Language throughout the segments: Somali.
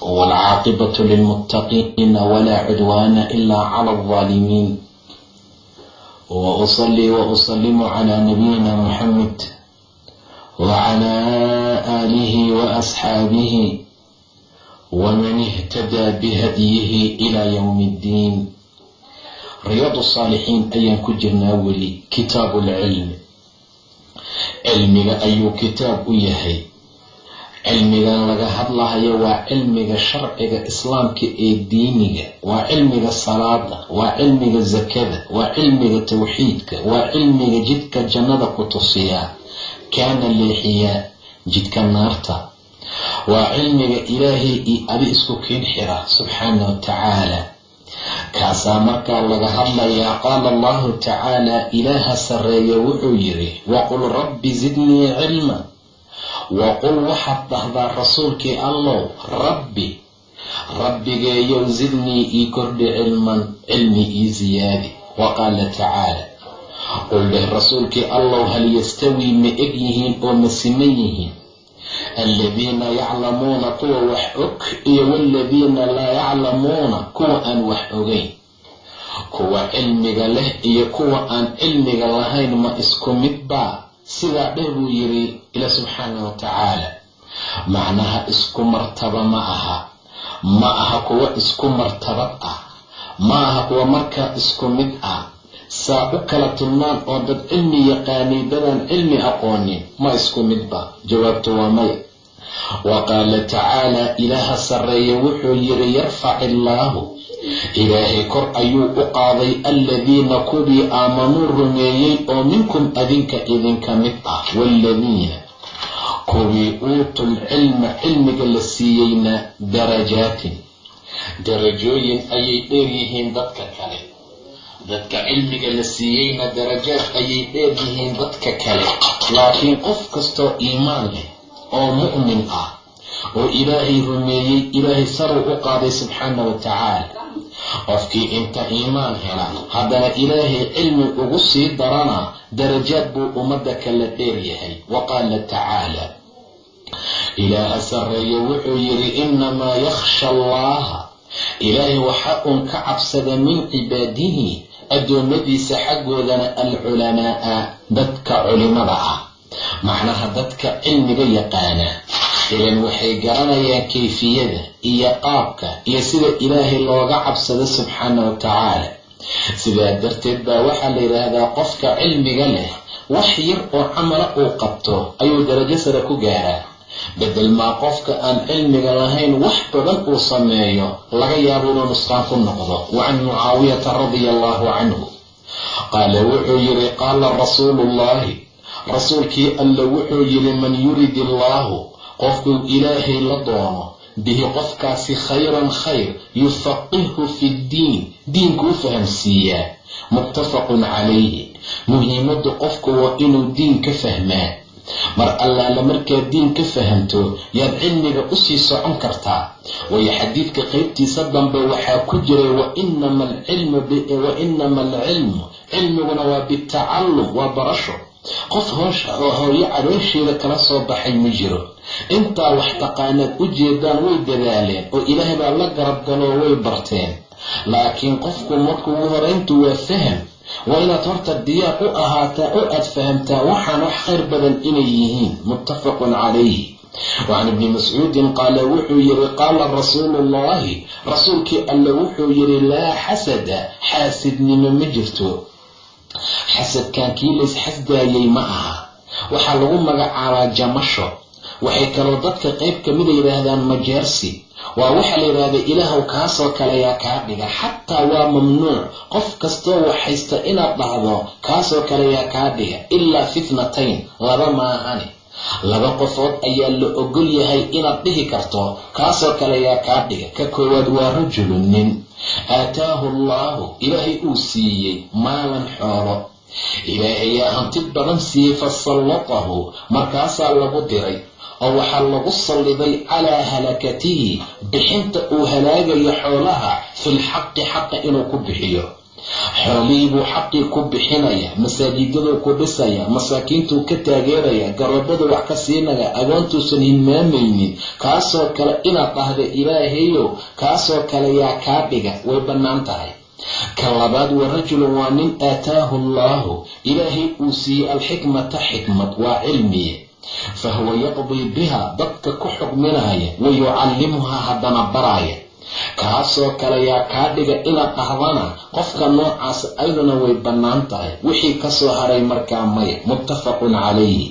والعاقبة للمتقين ولا عدوان إلا على الظالمين وأصلي وأسلم على نبينا محمد وعلى آله وأصحابه ومن اهتدى بهديه إلى يوم الدين رياض الصالحين أيان كجرنا ولي كتاب العلم cilmiga ayuu kitaab u yahay cilmigan laga hadlahayo waa cilmiga sharciga islaamka ee diiniga waa cilmiga salaada waa cilmiga zakada waa cilmiga tawxiidka waa cilmiga jidka jannada ku tusiyaa kaana leexiyaa jidka naarta. Waa cilmiga ilaahay io adi isku kiin xira subxaana wa tacaala. Kaasaa markaa laga hadlayaa qaala allahu tacaala ilaaha sarreeya wuxuu yidhi waqul rabbi zidnii cilma waqul waxaad dhahdaa rasuulkii allow rabbi rabbigeeyow zidnii ii kordhi cilman cilmi ii ziyaadi wa qaala tacaala qul dheh rasuulkii allow hal yastawii ma eg yihiin oo ma siman yihiin aladiina yaclamuuna kuwa wax og iyo waladiina laa yaclamuuna kuwa aan wax ogeyn kuwa cilmiga leh iyo kuwa aan cilmiga lahayn ma isku mid baa sidaa dheh buu yidhi ila subxaana wa tacaala. Macnaha isku martaba ma aha. Ma aha kuwa isku martabad ah. Ma aha kuwa markaa isku mid ah. Saa u kala tilmaan oo dad cilmi yaqaanay dadaan cilmi aqoonin ma isku midba jawaabtu waa maya wa qaala tacaala ilaaha sarreeye wuxuu yidhi yarfac illaahu ilaahay kor ayuu u qaaday aladiina kuwii aamanuu rumeeyey oo minkum adinka idinka mid ah waaladiina kuwii uutul cilma cilmiga la siiyeyna darajaatin. Darajooyin ayay dheeryihiin dadka kale. Dadka cilmiga la siiyeyna darajaad ayay dheer yihiin dadka kale. Laakiin qof kastoo iimaan leh oo mu'min ah oo ilaahay rumeeyey ilaahay saruu u qaaday subxaana wa tacaala qofkii inta iimaan hela haddana ilaahay cilmi ugu sii darana darajaad buu ummadda kala dheer yahay. Wa qaala tacaala ilaaha sarreeye wuxuu yidhi innamaa yakhsha allaha ilaahay waxa uun ka cabsada min cibaadihi addoommadiisa xaggoodana alculamaa'a dadka culimada ah macnaha dadka cilmiga yaqaana ilan waxay garanayaan kayfiyada iyo qaabka iyo sida ilaahay looga cabsado subxaana wa tacaala. Sidaa darteed baa waxaa la yidhaahdaa qofka cilmiga leh wax yar oo camala uu qabto ayuu darajo sare ku gaaraa. Bedel maa qofka aan cilmiga lahayn wax badan uu sameeyo laga yaabo inuu nusqaan ku noqdo. Wa can mucaawiyata radia allahu canhu. Qaala wuxuu yidhi qaala rasuuluullahi rasuulkii alla wuxuu yidhi man yurid illaahu qofkuu ilaahay la doono bihi qofkaasi khayran khayr yufaqihhu fi ddiin u fahamsiiyaa muttafaqun calayhi. Muhiimaddu qofku waa inuu diin ka fahmaa. Mar allaala markaad diin ka fahamto yaad cilmiga u sii socon kartaa. Waayo xadiidka qeybtiisa dambe waxaa ku jiray wainama alcilmu cilmiguna waa bitacallum waa barasho qof hooyo caloosheeda kala soo baxay ma jiro. Intaa wax taqaanaad u jeedaan way dadaaleen oo ilaahay baa la garab galoo way barteen. Laakiin qofku markuu ugu horeyntu waa faham waa inaad horta diyaar u ahaataa oo aad fahamtaa waxaan wax khayr badan inay yihiin muttafaqun calayhi. Wacan ibni mascuudin qaala wuxuu yidhi qaala rasuuluullahi rasuulkii alle wuxuu yidhi laa xasada xaasidnimo ma jirto xasadkan kii lays ma aha. Waxaa lagu magacaabaa jamasho. Waxay kaloo dadka qayb kamida yidhaahdaan majeersi waa waxaa la yidhahdaa ilaahow kaasoo kale yaa kaa dhiga. Xataa waa mamnuuc. Qof kastoo waxhaysta inaad dhahdo kaasoo kale yaa kaa dhiga. Ilaa fitnatayn laba maahane laba qofood ayaa la ogol yahay inaad dhihi karto kaasoo kale yaa kaa dhiga. Ka koowaad waa rajulun nin. Aataahu allaahu ilaahay uu siiyey maalan xoolo. Ilaahay yaa hanti badan siiyey fasallatahu markaasaa lagu diray oo waxaa lagu salliday calaa halakatihi bixinta uu halaagayo xoolaha filxaqi xaqa inuu ku bixiyo xoolihii buu xaqii ku bixinaya masaajidaduu ku dhisaya masaakiintuu ka taageeraya garoobadu wax ka siinaya agoontuusan hilmaamaynin kaasoo kale inaad dhahda ilaahayow kaasoo kale yaa kaa dhiga. Way bannaan tahay. Ka labaad wa rajulun waa nin aataahu allaahu. Ilaahay uu siiyey alxikmata xikmad waa cilmiye fa huwa yaqdii biha dadka ku xukminaya wa yucallimuhaa haddana baraya kaasoo kale yaa kaa dhiga inaad dhahdana qofka noocaas ayduna way bannaan tahay. Wixii ka soo haray markaa maya. Muttafaqun calayhi.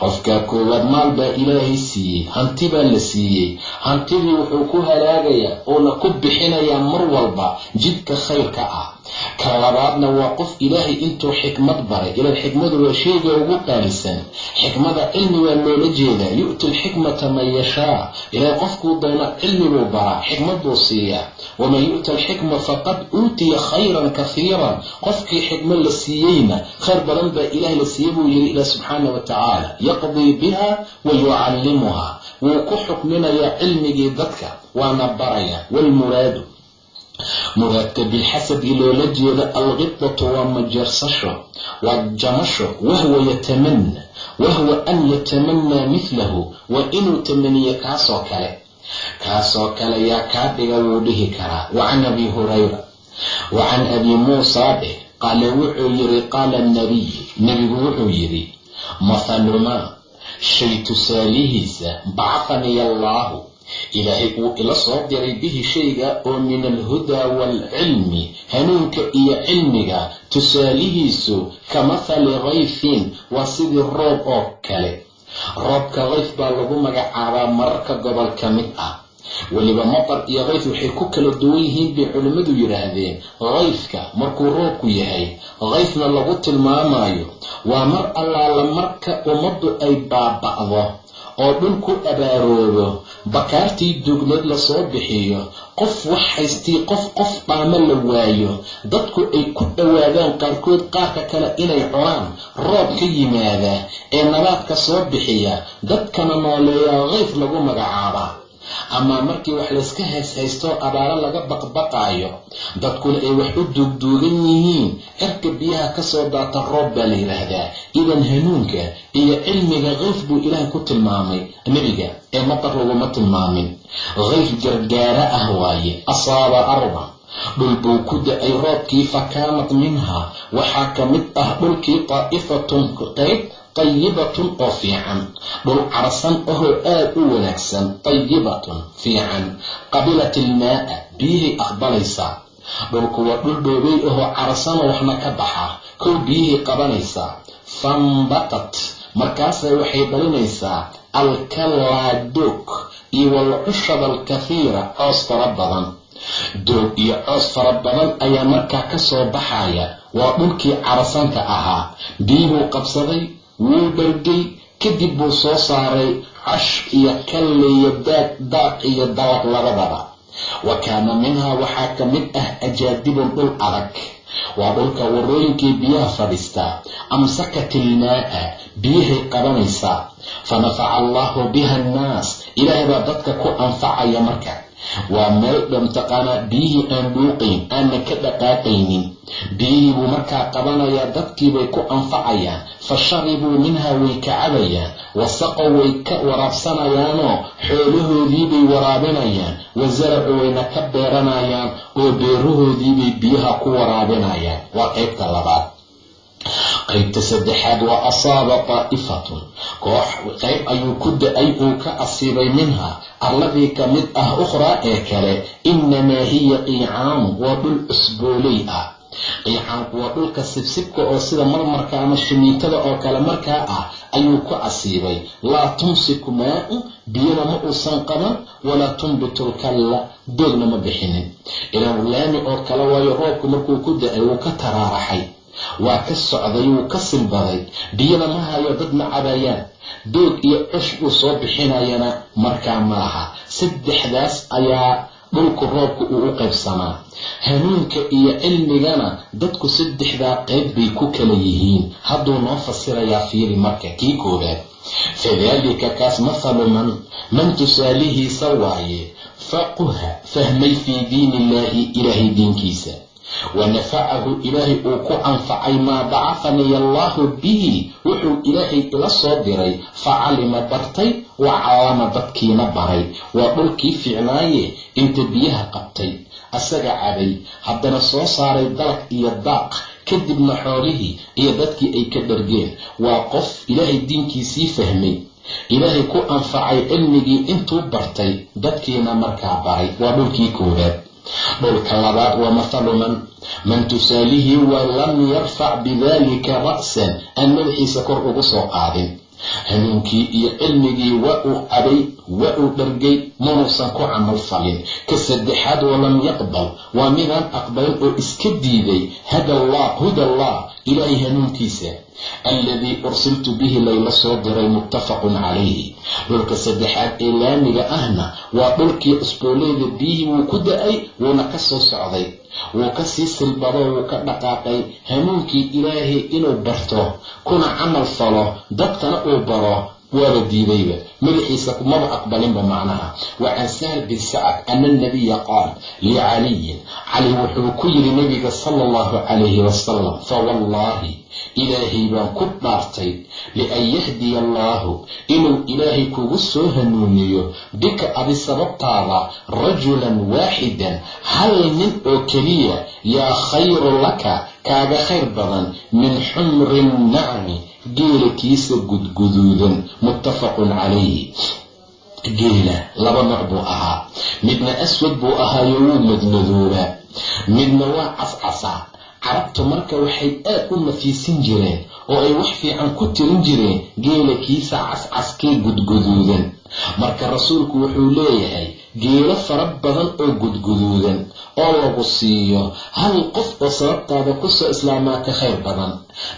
Qofkaa koowaad maal baa ilaahay siiyey. Hanti baa la siiyey. Hantidii wuxuu ku halaagayaa uuna ku bixinayaa mar walba. Jidka khayrka ah ka labaadna waa qof ilaahay intuu xikmad baray. Ilaa xikmadu waa sheyga ugu qaalisan. Xikmada cilmi waa loola jeedaa. Yu'ti alxikmata man yashaa. Ilaahay qofkuu doono cilmibuu baraa xikmad buu siiyaa. Waman yu'ta alxikma faqad uutiya khayran kahiiran qofkii xikmo la siiyeyna khayr badan baa ilaah la siiyey buu yiri ilah subxaana wa tacaala yaqdii biha wa yucallimuha wuu ku xukminayaa cilmigii dadka waana baraya. Waalmuraadu muraadka bilxasadi loola jeeda alqibdatu waa majeersasho waa jamasho wahwa yatamanna wahwa an yatamanaa midlahu waa inuu tamaniye kaasoo kale kaasoo kale yaa kaa dhiga wuu dhihi karaa wa can abi hurayra wa can abi muusaa dheh qaala wuxuu yiri qaala nabiy nebigu wuxuu yidhi mathalumaa shay tusaalihiisa bacahaniya allaahu ilaahay uu ila soo diray bihi shayga oo min alhudaa waalcilmi hanuunka iyo cilmiga tusaalihiisu ka mathali kayfin waa sidii roob oo kale. Roobka kayf baa lagu magacaabaa mararka gobol ka mid ah. Weliba matar iyo kayf waxay ku kala duwan yihiin bay culimmadu yidhaahdeen. Kayfka markuu roobku yahay kayfna lagu tilmaamayo waa mar allaala marka ummaddu ay baaba'do oo dhulku abaaroobo bakaartii duugneed la soo bixiyo qof wax haystii qof qof dhaamo la waayo dadku ay ku dhowaadaan qaarkood qaarka kale inay cunaan roob ka yimaada ee nabaadka soo bixiya dadkana nooleeyaa kayf lagu magacaabaa ama markii wax layska hays haystoo abaaro laga baqbaqaayo dadkuna ay wax u duugduugan yihiin. Cirka biyaha ka soo daata roob baa la yidhaahdaa idan hanuunka iyo cilmiga kayf buu ilaahay ku tilmaamay. Nebiga ee matar laguma tilmaamin. Kayf gargaara ah waaye asaaba ardan dhul buu ku da'ay roobkii fa kaanat minha waxaa ka mid ah dhulkii daa'ifatun qayb tayibatun oo fiican dhul carsan ahoo aad u wanaagsan tayibatun fiican qabilat ilmaaa biyihay aqbalaysaa dhulku waa dhul dhoobey ahoo carsanoo waxna ka baxa kow biyihay qabanaysaa fambatat markaasa waxay dhalinaysaa alkalaa doog iyo walcushaba alkahiira coos fara badan doog iyo coos fara badan ayaa markaa ka soo baxaya waa dhulkii carasanka ahaa biyuhuu qabsaday wuu dhargay kadib buu soo saaray cash iyo kalle iyo daag daaq iyo dabaq labadaba. Wa kaana minhaa waxaa ka mid ah ajaadibun dhul adag. Waa dhulka warooyinkii biyaha fadhiistaa amsakat ilmaa'a biyahay qabanaysaa. Fa nafaca allaahu biha annaas ilaahay baa dadka ku anfacaya marka waa meel dhamtaqaanaa biyihii aan dhuuqayn aanna ka dhaqaaqaynin. Biyihii buu markaa qabanayaa dadkiibay ku anfacayaan. Fa sharibuu minhaa way ka cabayaan wasaqow way ka waraabsanayaanoo xoolahoodiibay waraabinayaan. Wasaracu wayna ka beeranayaan oo beerahoodiibay biyaha ku waraabinayaan. Waa qaybta labaad qaybta saddexaad waa asaaba daa'ifatun koox qayb ayuu ku da'ay uu ka asiibay minha arladii ka mid ah ukhraa ee kale innamaa hiya qiicaamu waa dhul cusbooley ah. Qiicaanku waa dhulka sibsibka oo sida marmarka ama shimiitada oo kale markaa ah ayuu ku asiibay. Laa tumsiku maa-u biyana ma uusan qaban walaa tumbitu lkalla doogna ma bixinin. Ilaan laami oo kale waayo roobku markuu ku da'ay wuu ka taraaraxay waa ka socday wuu ka silbaday. Biyana ma hayo dad ma cabayaan. Doog iyo cush uu soo bixinayana markaa ma laha saddexdaas ayaa dhulku roobka uu u qaybsamaa. Hanuunka iyo cilmigana dadku saddexdaa qayb bay ku kala yihiin. Hadduu noo fasirayaa fiiri marka kii koobaad fadaalika kaas mathalu man man tusaalihiisa waaye faquha fahmay fii diini illaahi ilaahay diinkiisa wa nafacahu ilaahay uu ku anfacay maa bacafaniy allaahu bihi. Wuxuu ilaahay ila soo diray facalima bartay wa callama dadkiina baray. Waa dhulkii fiicnaaye inta biyaha qabtay. Asaga cabay haddana soo saaray dalag iyo daaq kadibna xoolihii iyo dadkii ay ka dhargeen. Waa qof ilaahay diinkiisii fahmay. Ilaahay ku anfacay cilmigii intuu bartay dadkiina markaa baray. Waa dhulkii koowaad dhulka labaad waa mathalu man man tusaalihii waa lam yarfac bidalika ra'san. Aan madaxiisa kor ugu soo qaadin hanuunkii iyo cilmigii waa uu cabay waa uu dhargay munuusan ku camal falin ka saddexaad walam yaqbal. Waa midaan aqbalin oo iska diiday. Hadallah hudallah ilaahay hanuunkiisa alladii ursiltu bihi layla soo diray muttafaqun calayhi dhulka saddexaad ee laamiga ahna waa dhulkii cusbooleyda biyihii wuu ku da'ay wuuna ka soo socday wuu ka sii silbado wuu ka dhaqaaqay. Hanuunkii ilaahay inuu barto kuna camal falo dadkana uu baro waaba diidayba. Madaxiisa kumaba aqbalinba macnaha. Wa can sahl bin sacad ana anabiya qaal licaliyin cali wuxuu ku yidhi nabiga sala allahu calayhi wasalam fawallaahi ilaahay baan ku dhaartay lian yahdiya allaahu inuu ilaahay kugu soo hanuuniyo bika adi sababtaada rajulan waaxidan hal nin oo keliya yaa khayru laka kaaga khayr badan min xumri nacmi geela kiisa gudguduudan muttafaqun calayhi. Geela laba nooc buu ahaa. Midna aswad buu ahaayo wuu madmadoobaa midna waa cascasaa carabtu marka waxay aad u nafiisin jireen oo ay wax fiican ku tirin jireen geela kiisa cascaskee gudguduudan marka rasuulku wuxuu leeyahay geelo fara badan oo gudguduudan oo lagu siiyo hal qof oo sababtaada ku soo islaamaa ka khayr badan.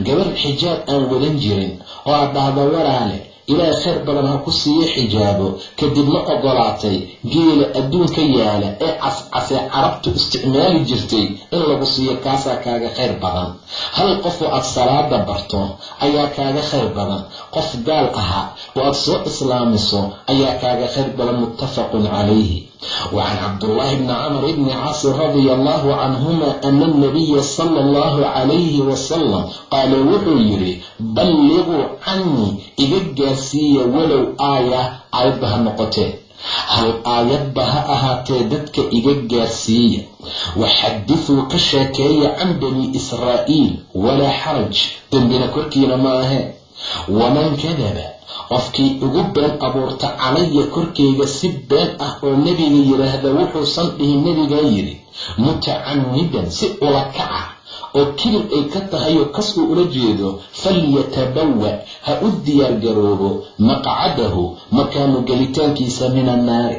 Gabar xijaab aan wadan jirin oo aad dhahda walaale ilaahay khayr badan ha ku siiyo xijaabo. Kadibna ogolaatay geela adduunka yaalla ee cascasee carabtu isticmaali jirtay in lagu siiyo kaasaa kaaga khayr badan. Hal qof oo aad salaada barto ayaa kaaga khayr badan. Qof gaal ahaa oo aad soo islaamiso ayaa kaaga khayr badan muttafaqun calayhi وعن عبد الله بن عمرو بن عاص رضي الله عنهما أن النبي صلى الله عليه وسلم قال wuxuu yidhi balliغuu canii iga gaarsiiya walow aaya aayadba ha noqotee hal aayadba ha ahaatee dadka iga gaarsiiya waxadithuu ka sheekeeya can bani israa'iil walaa xaraj dembina korkiina ma ahee waman kadaba qofkii igu been abuurta calaya korkayga si been ah oo nebiga yidhaahda wuxuusan dhihin nebigaa yidhi mutacamidan si ula kaca oo kibir ay ka tahay oo kas uu ula jeedo falyatabawa ha u diyaargaroobo maqcadahu makaanu gelitaankiisa min annaari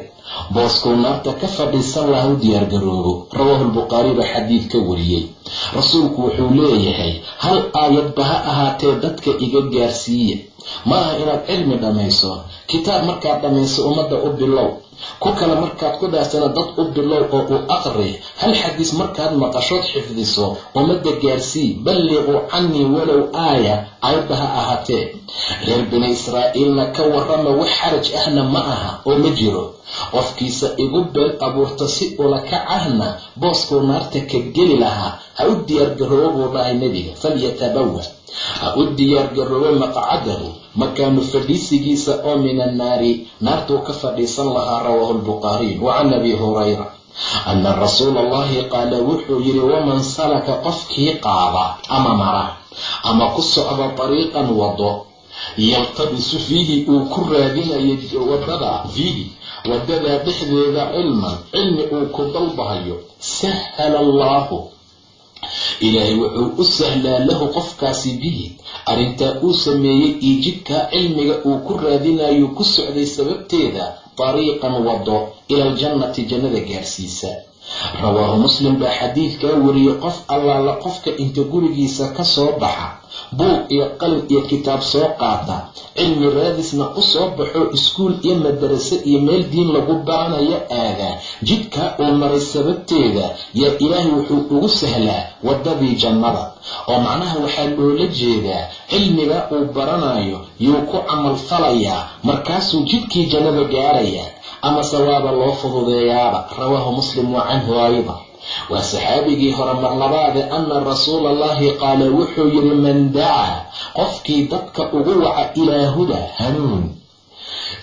booskuu naarta ka fadhiisan laha u diyaargaroobo rawaahu lbukhaari baa xadiid ka wariyey. Rasuulku wuxuu leeyahay hal aayadba ha ahaatee dadka iga gaarsiiya ma aha inaad cilmi dhammayso kitaab markaad dhammayso ummadda u bilow. Ku kale markaad ku dhaasana dad u bilow oo u aqri. Hal xadiis markaad maqashood xifdiso ummadda gaarsii balliquu canii walow aaya aayadda ha ahaatee. Reer bani israa'iilna ka warrama wax xaraj ahna ma aha oo ma jiro. Qofkiisa igu been abuurta si ula kacahna booskuu naarta ka geli lahaa. Ha u diyaargaroobo buu dhahay nebiga falyatabawa ha u diyaargaroobo maqcadahu makaanu fadhiisigiisa oo min annaari naartuu ka fadhiisan lahaa rawaahu lbukhaariy wa can abi hurayra ana rasuula allahi qaala wuxuu yidhi waman salaka qofkii qaada ama mara ama ku socda dariiqan wado yaltabisu fiihi uu ku raadinayo waddada fiihi wadadaa dhexdeeda cilman cilmi uu ku dalbahayo sahala allaahu ilaahay wuxuu u sahlaa lahu qofkaasi bihi. Arrintaa uu sameeyey iyo jidkaa cilmiga uu ku raadinayo ku socday sababteeda dariiqan wado ila aljannati jannada gaarsiisa rawaahu muslim baa xadiidkaa wariyey qof allaala qofka inta gurigiisa ka soo baxa buug iyo qalin iyo kitaab soo qaata cilmi raadisna u soo baxo iskuul iyo madarase iyo meel diin lagu baranayo aadaa jidkaa uu maray sababteeda yaa ilaahay wuxuu ugu sahlaa waddadii jannada. Oo macnaha waxaa loola jeedaa cilmiga uu baranayo yuu ku camalfalayaa markaasuu jidkii jannada gaarayaa ama sawaaba loo fududeeyaaba. Rawaahu muslim wa canhu ayda. Waa saxaabigii hore mar labaade ana rasuula allahi qaala wuxuu yidhi man dacaa qofkii dadka ugu waca ilaa huda hanuun.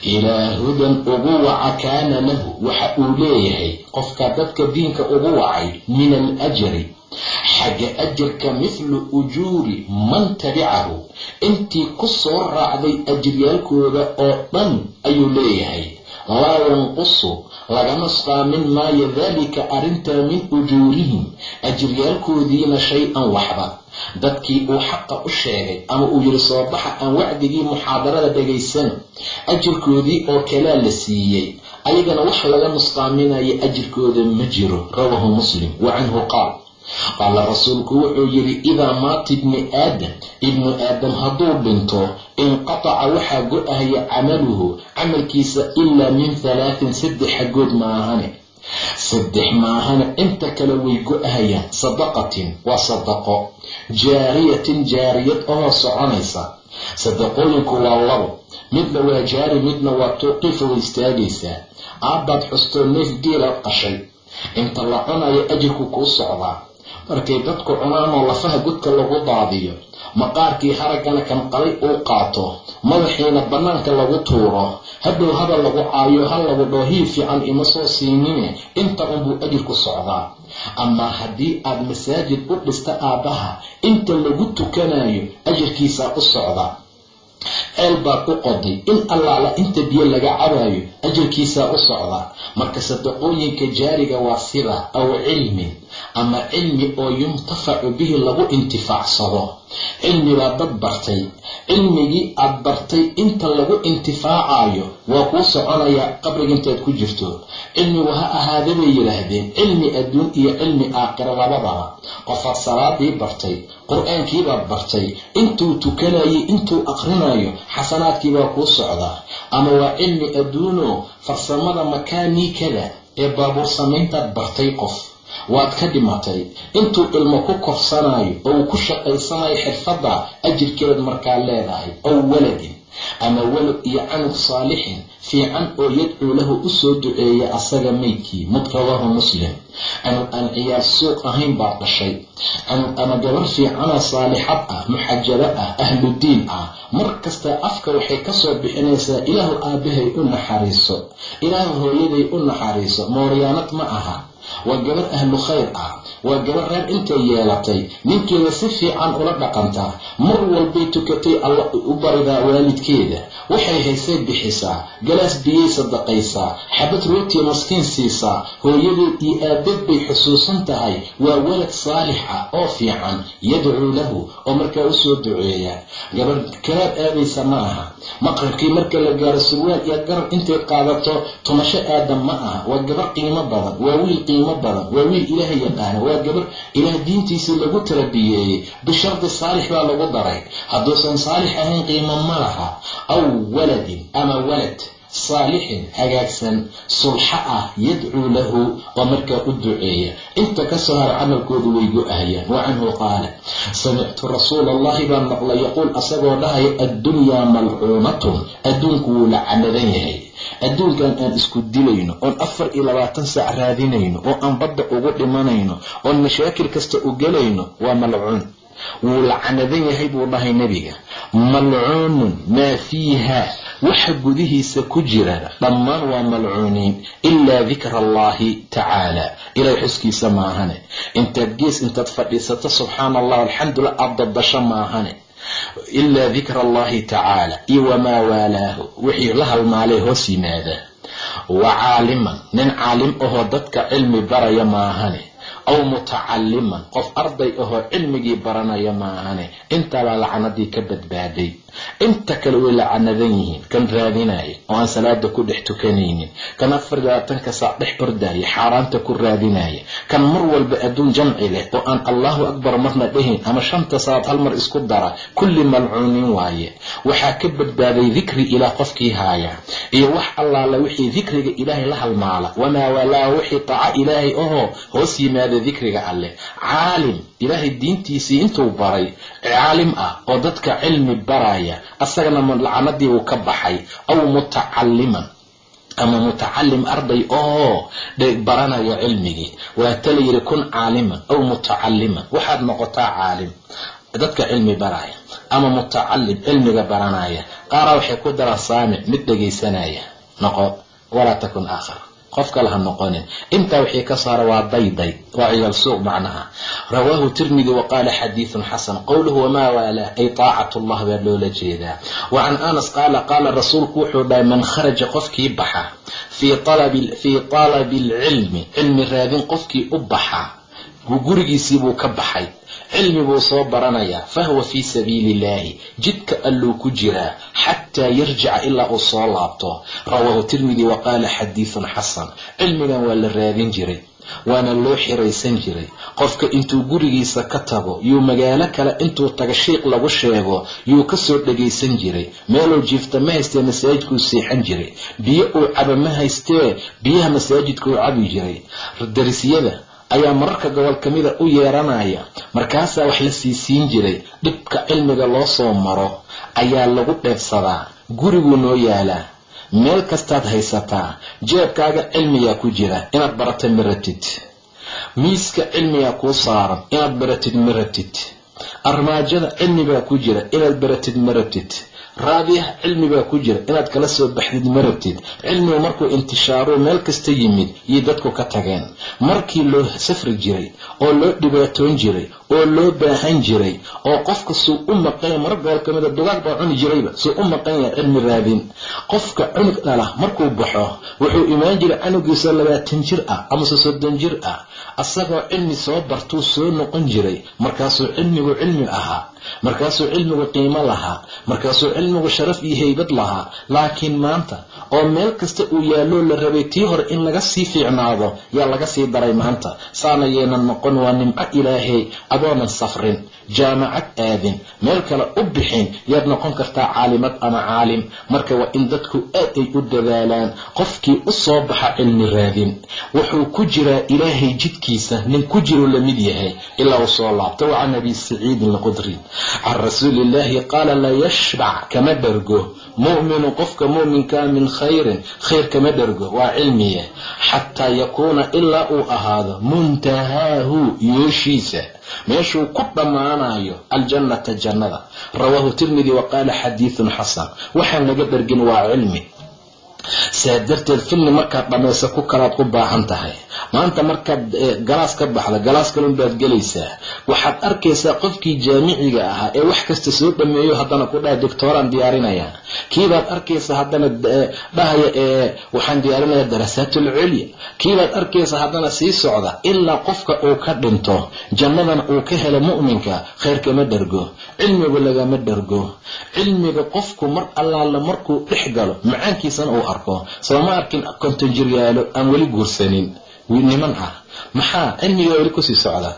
Ilaa hudan ugu waca kaana lahu. Waxa uu leeyahay qofka dadka diinka ugu wacay min alajri xagga ajarka mithlu ujuuri man tabicahu intii ku soo raacday ajiryaalkooda oo dhan ayuu leeyahay laa yanqusu laga nusqaamin maayo daalika arrintaa min ujuurihim ajiryaalkoodiina shay-an waxba. Dadkii uu xaqa u sheegay ama uu yidhi soo baxa aan wacdigii muxaadarada dhagaysano ajirkoodii oo kalaa la siiyey ayagana wax laga nusqaaminayo ajirkooda ma jiro. Rawaahu muslim wa canhu qaal qaala rasuulku wuxuu yidhi idaa maata ibni aadam ibnu aadam hadduu dhinto inqataca waxaa go-ahaya camaluhu camalkiisa ilaa min halaatin saddex xaggood maahane. Saddex maahane inta kale way go-ahayaan sadaqatin waa sadaqo jaariyatin jaariyad oo soconaysa. Sadaqooyinku waa labo midna waa jaari midna waa tuuqifa way istaagaysaa. Aabbaad xustoo neef geelaad qashay inta la cunayo ajirku kuu socdaa markay dadku cunaanoo lafaha godka lagu daadiyo. Maqaarkii haraggana kan qalay uu qaato. Madaxiina bannaanka lagu tuuro. Hadhow hadal lagu caayo ha lagu dhoo hiil fiican ima soo siinine inta unbuu ajirku socdaa. Amaa haddii aad masaajid u dhista aabbaha inta lagu tukanayo ajirkiisaa u socda ceel baad u qoday in allaala inta biyo laga cabaayo ajarkiisaa u socda. Marka sadaqooyinka jaariga waa sida aw cilmin ama cilmi oo yuntafacu bihi lagu intifaacsado cilmibaa dad bartay. Cilmigii aad bartay inta lagu intifaacayo waa kuu soconayaa qabriga intaad ku jirto. Cilmigu ha ahaada bay yidhaahdeen. Cilmi adduun iyo cilmi aakhira labadaba. Qofaad salaadii bartay. Qur'aankiibaad bartay. Intuu tukanayay intuu aqrinayo xasanaadkiibaa kuu socdaa ama waa cilmi adduuno farsamada makaanikada ee baabuur samayntaad bartay qof waad ka dhimatay. Intuu ilmo ku korsanayo oo uu ku shaqaysanayo xirfadda ajirkeed markaa leedahay ow waladin ama walad iyo canug saalixin fiican oo yadcuu lahu u soo duceeya asaga meydkii mid rawaahu muslim. Canug aan ciyaar suuq ahayn baa dhashay. Canug ama gabar fiicana saalixad ah muxajabo ah ahludiin ah mar kasta afka waxay ka soo bixinaysaa ilaahu aabbahay u naxariiso. Ilaahu hooyaday u naxariiso mooryaanad ma aha waa gabar ahlu khayr ah. Waa gabar reer intay yeelatay. Ninkeeda si fiican ula dhaqantaa mar walbay tukatay alla u baridaa waalidkeeda. Waxay haysay bixisaa galaas biyay sadaqaysaa xabad rootiya maskiin siisaa hooyadeed iyo aabeed bay xusuusan tahay. Waa walad saalix ah oo fiican. Yadcuu lahu oo markaa u soo duceeya. Gabar kalaad aadaysa ma aha. Maqribkii marka la gaaro surwaal iyo garab intay qaadato tumasho aadam ma aha. Waa gabar qiimo badan. Waa wiil qiimo badan waa wiil ilaaha yaqaana waa gabar ilaah diintiisii lagu tarabiyeeyey. Bishardi saalix baa lagu daray. Hadduusan saalix ahayn qiimo ma laha. Aw waladin ama walad saalixin hagaagsan sulxa ah yadcuu lahu oo markaa u duceeya. Inta ka soo hara camalkoodu way go-ahayaan wa canhu qaala samictu rasuula allahi baan maqlay yaquul asagoo dhahaya addunyaa malcuunatun adduunku wuu la canadan yahay. Adduunkan aan isku dilayno oon afar iyo labaatan saac raadinayno oo aan badda ugu dhimanayno oon mashaakil kasta u gelayno waa malcuun. Wuu lacanadan yahay buu dhahay nebiga. Malcuunun maa fiiha waxa gudihiisa ku jira dhammaan waa malcuuniin ilaa dikra allahi tacaala. Ilahay xuskiisa maahane. Intaad gees intaad fadhiisato subxaana allah alxamdulilah aada dadasho maahane. Ilaa dikra allahi tacaala. Iyo wamaa waalaahu wixii la halmaalay hoos yimaada. Wa caaliman nin caalim ahoo dadka cilmi baraya maahane aw mutacaliman qof arday ahoo cilmigii baranaya maahane. Intaabaa lacanadii ka badbaaday. Inta kale way lacanadan yihiin kan raadinaya oo aan salaada ku dhex tukanaynin. Kan afar labaatanka saac dhex ordaya xaaraanta ku raadinaya kan mar walba adduun jamci leh oo aan allahu akbar marna dhehin ama shanta saac hal mar isku dara kulli malcuunin waaye. Waxaa ka badbaaday dikri ilaah qofkii haaya. Iyo wax allaala wixii dikriga ilaahay la halmaala. Wamaa walaa wixii taaca ilaahay ahoo hoos yimaada dikriga alleh caalim ilaahay diintiisii intuu baray caalim ah oo dadka cilmi baraya asagana lacanadii uu ka baxay. Aw mutacaliman ama mutacalim arday oo baranaya cilmigii. Waata la yidhi kun caaliman aw mutacaliman waxaad noqotaa caalim. Dadka cilmi baraya ama mutacalim cilmiga baranaya. Qaaraa waxay ku daraan saamic mid dhegaysanaya. Noqo walaa takun aakhar qof kale ha noqonin. Intaa wixii ka saara waa dayday waa ciyaal suuq macnaha. Rawaahu tirmidi wa qaala xadiidun xasan qowluhu wamaa waalah ay taacat llah baa loola jeedaa. Wa can anas qaala qaala rasuulku wuxuu dhahay man kharaja qofkii baxa fii talabi alcilmi cilmi raadin qofkii u baxa gurigiisii buu ka baxay cilmi buu soo baranayaa fahuwa fii sabiili illaahi jidka alluu ku jiraa xataa yarjica ilaa uu soo laabto. Rawaahu tirmidi wa qaala xadiidun xasan cilmigan waa la raadin jiray waana loo xiraysan jiray. Qofka intuu gurigiisa ka tago yuu magaalo kale intuu taga shiiq lagu sheego yuu ka soo dhagaysan jiray. Meeluu jiifta ma haystee masaajidkuu seexan jiray. Biyo uu caba ma haystee biyaha masaajidkuu cabi jiray. Darisyada ayaa mararka gobol ka u yeeranaya. Markaasaa wax la sii siin jiray dhibka cilmiga loo soo maro ayaa lagu dheebsadaa guriguu noo yaalaa meel kastaad haysataa jeebkaaga cilmigaa ku jira inaad barata miratid miiska cilmigaa kuu saaran inaad baratid miratid armaajada cilmibaa ku jira inaad baratid miratid raadiyaha cilmibaa ku jira. Inaad kala soo baxdid marabtid cilmigu markuu intishaaruu meel kasta yimid yay dadku ka tageen. Markii loo safri jiray oo loo dhibaatoon jiray oo loo baahan jiray oo qofka suu u maqanya marar gobol ka dugaag baa cuni jirayba suu u maqan yahay cilmi raadin. Qofka cunug dhala markuu baxo wuxuu imaan jiray canugiisa labaatan jir ah amase soddon jir ah asagoo cilmi soo bartuu soo noqon jiray markaasuu cilmigu cilmi ahaa markaasuu cilmigu qiimo lahaa markaasuu cilmigu sharaf iyo heybad lahaa. Laakiin maanta oo meel kasta uu yaaloo la rabay tii hore in laga sii fiicnaado yaa laga sii daray maanta. Saana yaynan noqon waa nimco ilaahay adoonan safrin jaamacad aadin meel kale u bixin yaad noqon kartaa caalimad ama caalim. Marka waa in dadku aad ay u dadaalaan qofkii u soo baxa cilmi raadin. Wuxuu ku jiraa ilaahay jidkiisa nin ku jiru la mid yahay ilaa uu soo laabto. Wa can abi saciidin alqudri. Can rasuuli illaahi qaala la yashbac kama dhergo mu'minu qofka mu'minkaa min khayrin khayr kama dhergo waa cilmiya xataa yakuuna ilaa uu ahaado muntahaahu yooshiisa meeshuu ku dhammaanayo aljannata jannada. Rawaahu tirmidi wa qaala xadiidun xasan. Waxaan laga dhergin waa cilmi saa darteed filni markaad dhammaysa ku kalaad u baahan tahay. Maanta markaad galaas ka baxda galaas kalun baad gelaysaa. Waxaad arkaysaa qofkii jaamiciga ahaa ee wax kasta soo dhameeyo haddana ku dhaha doctooraan diyaarinaya kiibaad arkaysaa haddana dhahaya ee waxaan diyaarinaya darasaatul culya. Kiibaad arkaysaa haddana sii socda ilaa qofka uu ka dhinto jannadana uu ka helo mu'minka khayr kama dhergo cilmigu lagama dhergo cilmiga qofku mar allaala markuu dhex galo macaankiisana uu arko sooma arkin konton jiryaalo aan weli guursanin. Niman ah. Maxaa? Cilmigaa weli ku sii socda.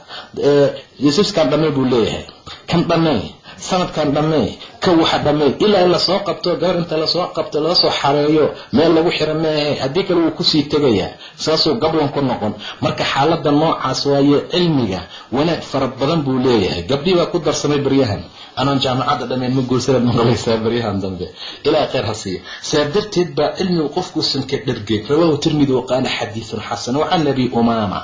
Ysuskan dhammey buu leeyahay. Kan dhammey sanadkan dhammey ka waxa dhammey ilaa in la soo qabto gabar inta la soo qabto laga soo xareeyo meel lagu xiro meehe haddii kale wuu ku sii tegayaa. Saasuu gablan ku noqon. Marka xaalada noocaas waaye cilmiga wanaag fara badan buu leeyahay. Gabdhii baa ku darsamay baryahan anaan jaamacadda dhammayn ma guursanaad maqlaysaa baryahan dambe. Ilaa khayr ha siiya saa darteed baa cilmigu qofkuusan ka dhergeyn rawaahu tirmidi wa qaala xadiidun xasan wacan abi umaama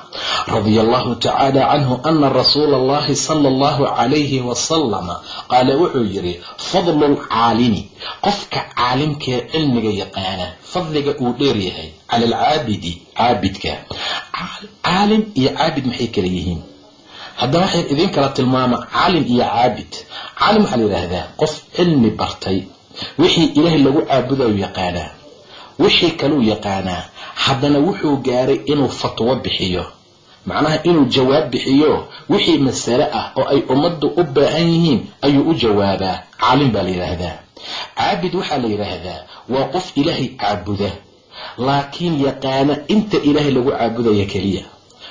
radia allahu tacaala canhu ana rasuula allahi sala allahu calayhi wasalama qaala wuxuu yidhi fadlu lcaalimi qofka caalimkee cilmiga yaqaana fadliga uu dheer yahay cala alcaabidi caabidka. Caalim iyo caabid maxay kala yihiin haddana waxay idiin kala tilmaama caalim iyo caabid. Caalim waxaa la yidhaahdaa qof cilmi bartay wixii ilaahay lagu caabudayu yaqaanaa wixii kaluu yaqaanaa haddana wuxuu gaaray inuu fatwo bixiyo. Macnaha inuu jawaab bixiyo wixii masale ah oo ay ummaddu u baahan yihiin ayuu u jawaabaa. Caalim baa la yidhaahdaa. Caabid waxaa la yidhaahdaa waa qof ilaahay caabuda laakiin yaqaana inta ilaahay lagu caabudaya keliya.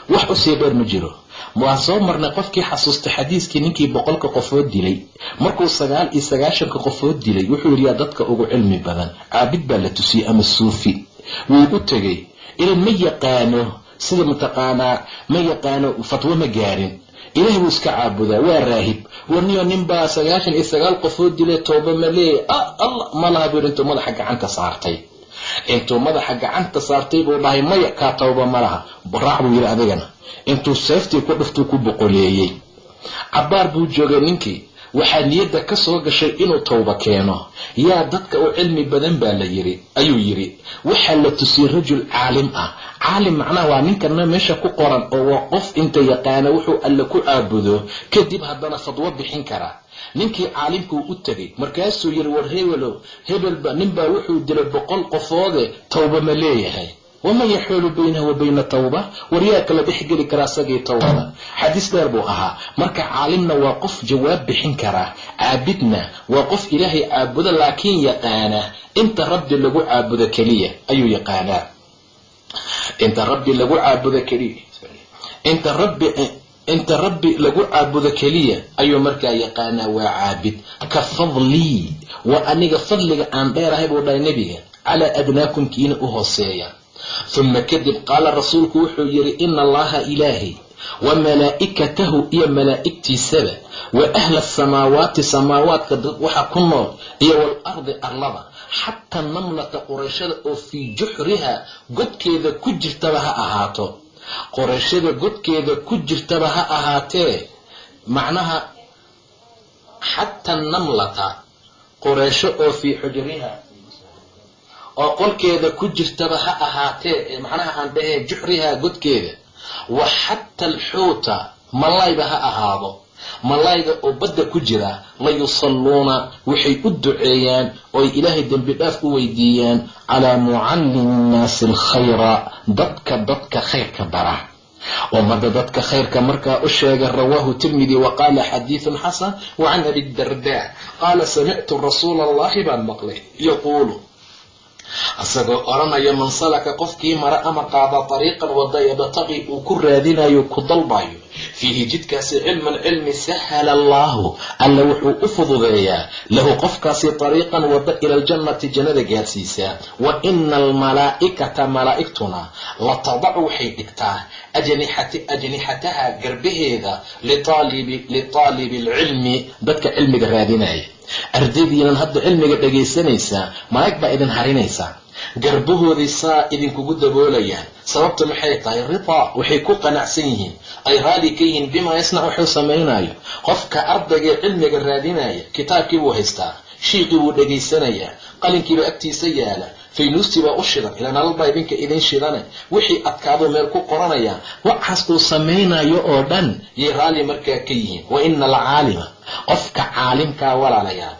Wax u sii dheer ma jiro waan soo marnay qofkii xasuusta xadiiskii ninkii boqolka qofood dilay. Markuu sagaal iyo sagaashanka qofood dilay wuxuu yidhi yaa dadka ugu cilmi badan caabid baa la tusiyey ama suufi? Wuu u tegey ilan ma yaqaano sida mataqaanaa ma yaqaano fatwo ma gaarin. Ilaah buu iska caabudaa waa raahib. Warniyo ninbaa sagaashan iyo sagaal qofood dile tooba ma leeyahy allah malaha buu intuu madaxa gacanta saartay. Intuu madaxa gacanta saartay buu dhahay maya kaa tooba malaha raac buu yidhi adigana intuu seeftii ku dhuftuu ku boqoleeyey. Cabbaar buu joogay ninkii waxaa niyadda ka soo gashay inuu towba keeno. Yaa dadka u cilmi badan baa la yiri ayuu yidhi. Waxaa la tusiyey rajul caalim ah. Caalim macnaha waa ninkana meesha ku qoran oo waa qof inta yaqaana wuxuu alle ku caabudo kadib haddana fadwo bixin karaa ninkii caalimkuu u tegay markaasuu yidhi war hebelow hebelba ninbaa wuxuu dilay boqol qofoode towba ma leeyahay waman yaxuulu baynahu wa bayna tawba waryaa kala dhexgeli karaa isagii towbada xadiis dheer buu ahaa marka caalimna waa qof jawaab bixin karaa caabidna waa qof ilaahay caabudo laakiin yaqaana inta rabbi lagu caabudo keliya ayuu yaqaanaa inta rabbi lagu caabudo keliya inta rabbi inta rabbi lagu caabudo keliya ayuu markaa yaqaanaa waa caabid ka fadlii waa aniga fadliga aan dheerahay buu dhahay nebiga calaa adnaakum kiina u hooseeya uma kadib qaala rasuulku wuxuu yidhi ina allaha ilaahay wa malaa'ikatahu iyo malaa'igtiisaba wa ahla asamaawaati samaawaadka dad waxa ku nool iyo waalardi arlada xataa namlata qorayshada oo fii juxriha godkeeda ku jirtaba ha ahaato qorayshada godkeeda ku jirtaba ha ahaatee macnaha xataa namlata qoreysho oo fii xujriha oo qolkeeda ku jirtaba ha ahaatee macnaha aan dhahee juxriha godkeeda wa xata alxuuta malayba ha ahaado. Malayga oo badda ku jira la yusalluuna waxay u duceeyaan ooy ilaahay dembi dhaaf u weydiiyaan calaa mucallimi nnaasi alkhayra dadka dadka khayrka bara ummadda dadka khayrka markaa u sheega rawaahu tirmidi wa qaala xadiidun xasan wa can abi darda qaala samictu rasuula allahi baan maqlay yaquulu isagoo odhanaya man salaka qofkii mara ama qaada ariiqan wada yabtaqi uu ku raadinayo ku dalbayo fiihi jidkaasi cilman cilmi sahala allaahu alla wuxuu u fududeeyaa lahu qofkaasi ariiqan wada ila aljannati jannada gaarsiisaa wa ina almalaa'ikata malaa'igtuna la tadacu waxay dhigtaa ajnixataha garbaheeda litaalibi alcilmi dadka cilmiga raadinaya. Ardaydiinan hadda cilmiga dhagaysanaysaa malaa'ig baa idin harinaysaa garbahoodii saa idinkugu daboolayaan. Sababta maxay tahay? Ridaa waxay ku qanacsan yihiin. Ay raali ka yihiin bimaa yasnac wuxuu samaynayo qofka ardaygae cilmiga raadinaya kitaabkii buu haystaa. Shiiqii buu dhegaysanayaa qalinkiiba agtiisa yaalla faynuustii baa u shidan ilaa nalal idinka idin shidane. Wixii adkaaduu meel ku qoranaya waxaas uu samaynayo oo dhan yay raali markaa ka yihiin. Wa ina alcaalima qofka caalimkaa walaalayaa.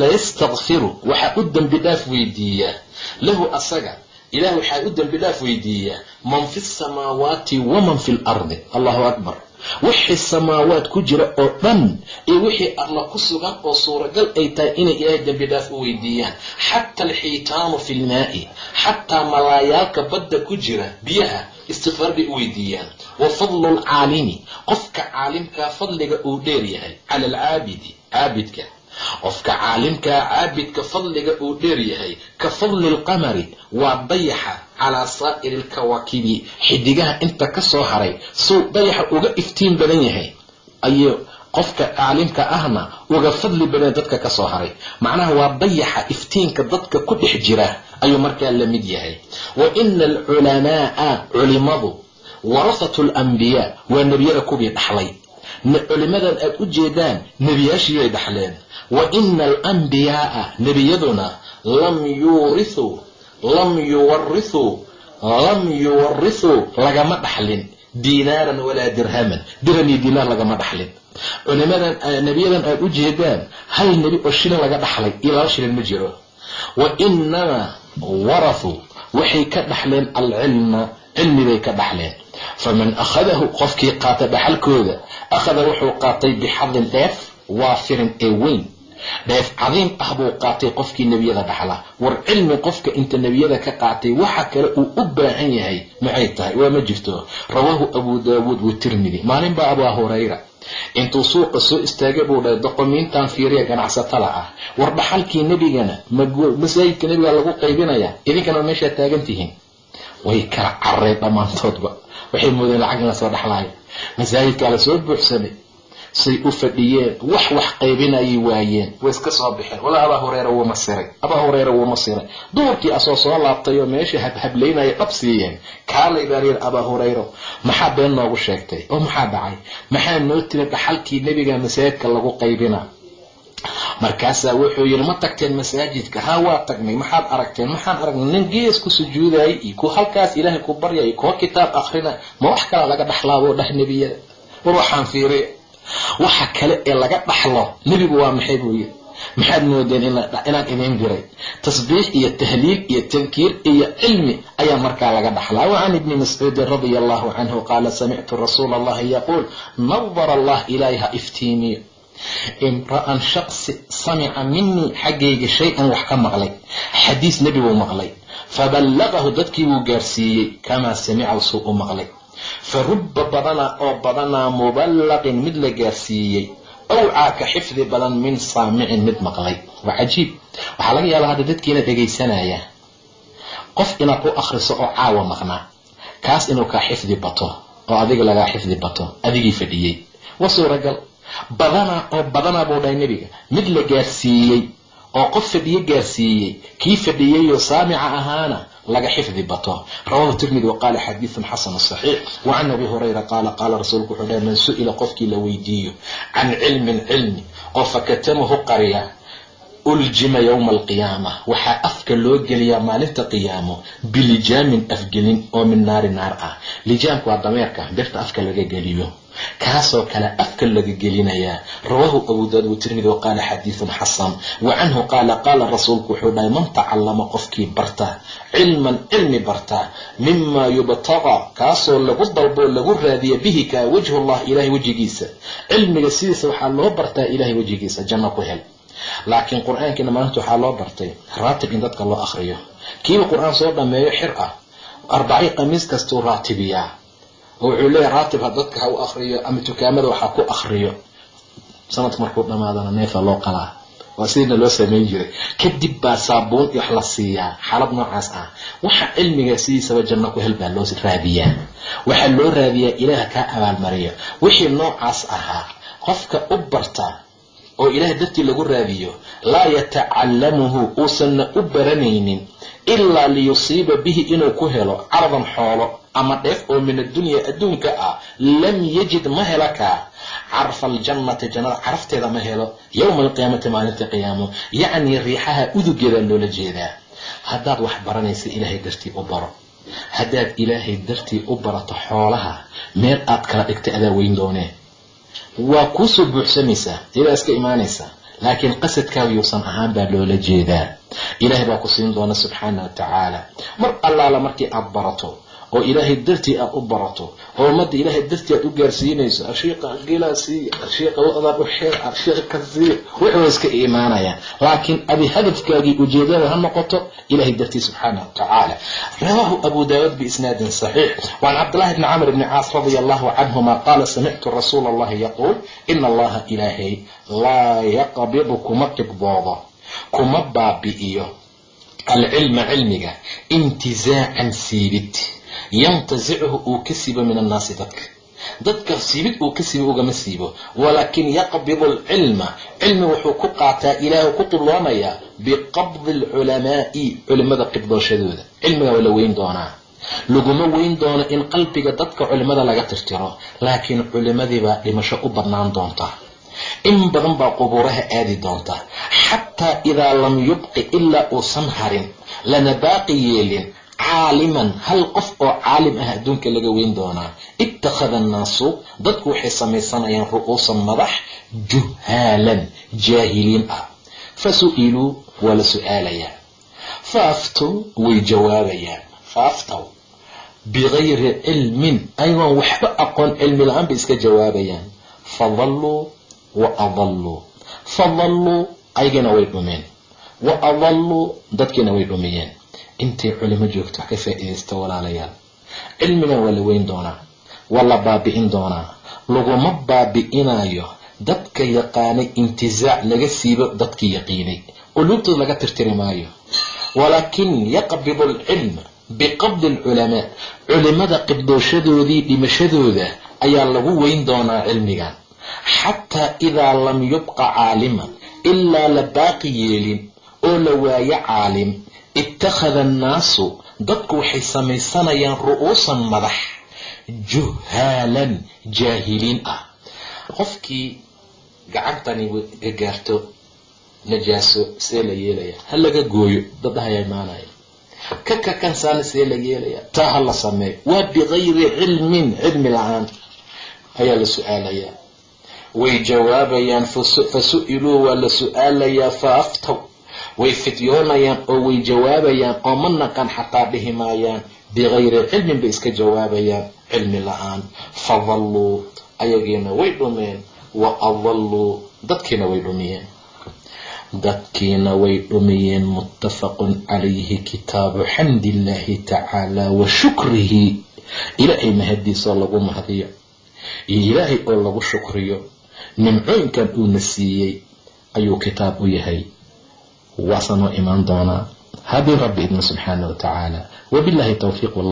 Layastakfiru waxaa u dembi dhaaf weydiiyaa lahu asaga ilah waxaa u dembi dhaaf weydiiyaa man fi samaawaati waman fi lardi allahu akbar wixii samaawaad ku jira oo dhan iyo wixii alla ku sugan oo suuragal ay tahay inay ilaahay dembi dhaaf u weydiiyaan. Xata alxiitaanu fi lmaa'i xataa malaayaalka badda ku jira biyaha istikfaar bay u weydiiyaan. Wa fadlu lcaalimi qofka caalimkaa fadliga uu dheer yahay cala alcaabidi caabidka qofka caalimkaa caabidka fadliga uu dheer yahay ka fadli lqamari waa dayaxa calaa saa'iri alkawaakibi xidigaha inta ka soo haray suu dayaxa uga iftiin badan yahay. Ayuu qofka caalimka ahna uga fadli badan dadka ka soo haray. Macnaha waa dayaxa iftiinka dadka ku dhex jira ayuu markaa la mid yahay. Wa ina alculamaaa culimadu warahatu alambiyaa waa nebiyada kuwii dhaxlay culimadan aad u jeedaan nebiyaashii bay dhaxleen. Wa ina alambiyaaa nebiyaduna lam yuurithuu lam yuwarithuu lam yuwarithuu lagama dhaxlin. Diinaaran walaa dirhaman dirham iyo diinaar lagama dhaxlin. Culimadan nebiyadan aad u jeedaan hal nebi oo shilin laga dhaxlay iyo laba shilin ma jiro. Wa inamaa warathuu waxay ka dhaxleen alcilma cilmi bay ka dhaxleen faman akhadahu qofkii qaata dhaxalkooda akhada wuxuu qaatay bixadin dheef waafirin ee weyn dheef cadiim ah buu qaatay qofkii nebiyada dhaxla war cilmi qofka inta nebiyada ka qaatay waxa kale uu u baahan yahay maxay tahay waa ma jirto rawaahu abu daawuud watirmidi maalin baa abaa hurayra intuu suuqa soo istaagay buu dhahay doqomiintan fiiriya ganacsatada ah war dhaxalkii nebigana masaajidka nebiga lagu qaybinaya idinkana meeshaa taagan tihiin way kala carareen dhammaantoodba waxay moodeen lacag in la soo dhaxlaayo. Masaajidkaa la soo buuxsamay say u fadhiyeen wax wax qaybinayay waayeen. Way iska soo baxeen walaa abaa hureyra wuu masiray abaa hureyra wuu masiray duurkii asoo soo laabtay oo meesha habhablaynaya dhab siiyeen. Kaalay baa layidhi abaa hureyro maxaa been noogu sheegtay? Oo maxaa dhacay? Maxaa noo tiri dhaxalkii nebiga masaajidka lagu qaybina markaasaa wuxuu yidhi ma tagteen masaajidka? Ha waa tagnay. Maxaad aragteen? Maxaan aragnay nin gees ku sujuudayay iyo ku halkaas ilaahay ku baryay kuwa kitaab akhrina. Ma wax kala laga dhaxlaaboo dhah nebiyada war waxaan fiiriya waxa kale ee laga dhaxlo nebigu waa maxay buu yiri maxaad moodeen inaan idiin diray tasbiix iyo tahliil iyo tankiir iyo cilmi ayaa markaa laga dhaxlaa. Wa can ibni mascuudin radia allahu canhu qaala samictu rasuula allahi yaquul nadara allah ilaaha iftiimiyo imra'an shaqsi samica minii xaggayga shay-an wax ka maqlay. Xadiis nebiguu maqlay. Faballaqahu dadkii buu gaarsiiyey kamaa samicahu suu u maqlay. Fa rubba badanaa oo badanaa muballaqin mid la gaarsiiyey. Awcaa ka xifdi badan min saamicin mid maqlay. Waa cajiib. Waxaa laga yaabaa hadda dadkiina dhegaysanaya. Qof inaad u akhriso oo caawa maqnaa. Kaas inuu kaa xifdi bato oo adiga lagaa xifdi bato adigii fadhiyey. Wa suuragal badanaa oo badanaa buu dhahay nebiga. Mid la gaarsiiyey oo qof fadhiye gaarsiiyey kii fadhiyeyoo saamica ahaana laga xifdi bato. Rawahu tirmidi waqaala xadiidun xasanu saxiix. Wa can abi hurayra qaala qaala rasuulku wuxuu dhahay man su'ila qofkii la weydiiyo can cilmin cilmi oo fakatamahu qariya uljima yowma alqiyaama waxaa afka loo geliyaa maalinta qiyaamo bilijaamin afgelin oo min naari naar ah. Lijaamku waa dameerka birta afka laga geliyo. Kaasoo kale afka laga gelinayaa. Rawaahu abu daawud watirmidi waqaala xadiidun xasan. Wa canhu qaala qaala rasuulku wuxuu dhahay man tacallama qofkii barta cilman cilmi barta mima yubtaqa kaasoo lagu dalboo lagu raadiya bihi kaa wajhu llah ilahay wejigiisa. Cilmiga sidiisa waxaa loo bartaa ilahay wejigiisa janno ku hel laakiin qur'aankiina maalinta waxaa loo bartay raatib in dadka loo akhriyo. Kiiba qur'aan soo dhameeyo xir ah. Arbaci qamiis kastuu raatibiyaa oo wuxuu leeyahay raatib dadka ha u akhriyo ama dukaamada waxaa ku akhriyo. Sanadka markuu dhamaadana neefa loo qalaa waa sidiina loo samayn jiray. Kadib baa saabuun wax la siiyaa xaalad noocaas ah. Waxa cilmiga sidiisaba janno ku hel baa loo raadiyaa waxaa loo raadiyaa ilaah kaa abaalmariyo. Wixii noocaas ahaa qofka u barta oo ilaah dartii lagu raadiyo laa yatacallamuhu uusanna u baranaynin ilaa liyusiiba bihi inuu ku helo cardan xoolo ama dheef oo min addunya adduunka ah. Lam yajid ma hela kaa carfa aljannati jannada carafteeda ma helo. Yowma alqiyaamati maalinta qiyaamo yacnii riixaha udugeeda loola jeedaa. Haddaad wax baranaysa ilaahay dartii u baro. Haddaad ilaahay dartii u barato xoolaha meel aad kala dhigta adaa weyn doonee waa kuusoo buuxsamaysaa iyadaa iska imaanaysaa laakiin qasadkaaga yuusan ahaan baa loola jeedaa. Ilaahay baa ku siin doona subxaana wa tacaala. Mar allaala markii aad barato oo ilaahay dartii aad u barato oo ummadda ilaahay dartii aad u gaarsiinayso ashiiqa gilaa siiya ashiiqa lo-daan u xeer ashiiqa siiya wuxuu iska imaanayaan laakiin adi hadafkaagii ujeedada ha noqoto ilahay dartii subxaana wa tacaala rawaahu abu daawuud biisnaadin saxiix. Waan cabdillahi bni camr bni caas radia allahu canhuma qaala samictu rasuula allahi yaquul ina allaha ilaahay laa yaqbidu kuma qibdoodo kuma baabi'iyo alcilma cilmiga intizaacan siibid yantasichu uu ka siibo min annaasi dadka. Dadka siibid uu ka siibo ugama siibo. Walaakin yaqbidu alcilma cilmi wuxuu ku qaataa ilaahu ku qibdoonayaa biqabdi alculamaa'i culimada qibdooshadooda. Cilmiga waa la weyn doonaa. Laguma weyn doono in qalbiga dadka culimada laga tirtiro laakiin culimadiibaa dhimasho u badnaan doonta. In badan baa qubuuraha aadi doonta. Xataa idaa lam yubqi ilaa uusan harin lana baaqi yeelin caaliman hal qof oo caalim ah adduunka laga weyn doonaa. Ittakhada annaasu dadku waxay samaysanayaan ru'uusan madax juhaalan jaahiliin ah. Fa su'iluu waa la su'aalayaa fa aftow way jawaabayaan. Fa aftow bigayri cilmin ayagoon waxba aqoon cilmi la'aan bay iska jawaabayaan. Fadalluu wa adalluu. Fadalluu ayagiina way dhumeen. Wa adalluu dadkiina way dhumiyeen intay culimo joogto wax ka faa'iidaysta walaalayaal? Cilmigan waa la weyn doonaa waa la baabi'in doonaa laguma baabi'inayo dadka yaqaanay intizaac laga siibo dadkii yaqiinay quluubtooda laga tirtiri maayo. Walaakin yaqbidu alcilm biqabdi alculamaa culimada qibdooshadoodii dhimashadooda ayaa lagu weyn doonaa cilmigan xataa idaa lam yubqa caaliman ilaa la baaqi yeelin oo la waayo caalim ittakhada annaasu dadku waxay samaysanayaan ru'uusan madax juhaalan jaahiliin ah qofkii gacantani gagaarto najaaso see la yeelaya ha laga gooyo dad ahaya imaanaya. ka kakansaana see la yeelaya taa ha la sameeyo waa bigayri cilmin cilmi la'aan ayaa la su'aalayaa way jawaabayaan fa su'iluu waa la su'aalayaa fa aftaw way fidyoonayaan oo way jawaabayaan oo ma naqan xataa dhihi maayaan bigayri cilmin bay iska jawaabayaan. Cilmi la'aan. Fadalluu ayagiina way dhumeen. Wa adalluu dadkiina way dhumiyeen. Dadkiina way dhumiyeen muttafaqun calayhi kitaabu xamdi illaahi tacaala wa shukrihi. Ilaahay mahadiisoo lagu mahdiyo iyo ilaahay oo lagu shukriyo. Nimcooyinkan uuna siiyey ayuu kitaab u yahay waasanoo imaan doonaa haddii rabbi idmo subxaana wa tacaala wabillahi